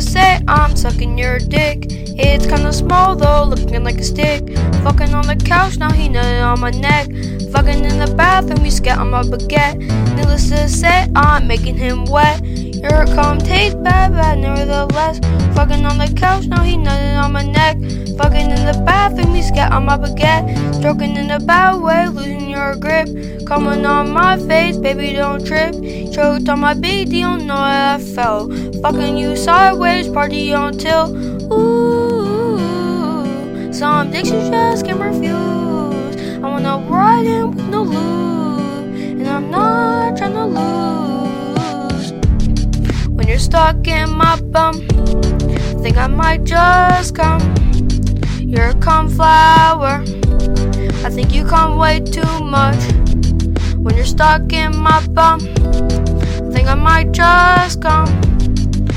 say I'm sucking your dick. It's kinda small though, looking like a stick. Fucking on the couch, now he nutted on my neck. Fucking in the bathroom, he scat on my baguette. Needless to say, I'm making him wet. Your cum tastes bad, bad nevertheless. Fucking on the couch, now he nutted on my neck. Fucking in the bathroom, he scat on my baguette. Stroking in a bad way, losing your grip. Coming on my face, baby, don't trip. Choked on my beat, you know I fell. Fucking you sideways, party on till. Ooh, some dicks you just can't refuse. I wanna ride in with no lube, and I'm not trying to lose. When you're stuck in my bum, think I might just come. You're a cum flower. I think you come way too much. When you're stuck in my bum, I think I might just come.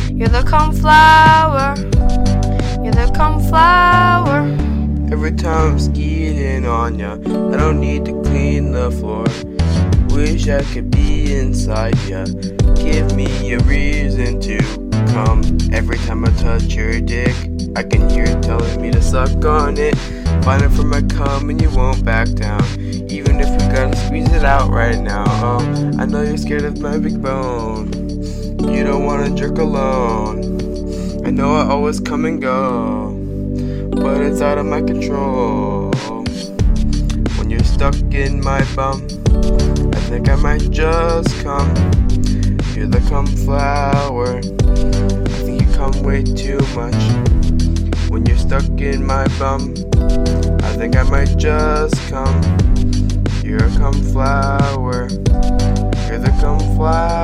You're the cum flower. You're the cum flower. Every time I'm skiing on ya, I don't need to clean the floor. Wish I could be inside ya. Give me a reason to come. Every time I touch your dick, I can hear it telling me to suck on it. Find it for my cum and you won't back down. Even if we gotta squeeze it out right now. Oh, I know you're scared of my big bone. You don't wanna jerk alone. I know I always come and go, but it's out of my control. When you're stuck in my bum, I think I might just come. You're the cum flower. I think you come way too much. When you're stuck in my bum, I think I might just come. You're a cum flower. You're the cum flower.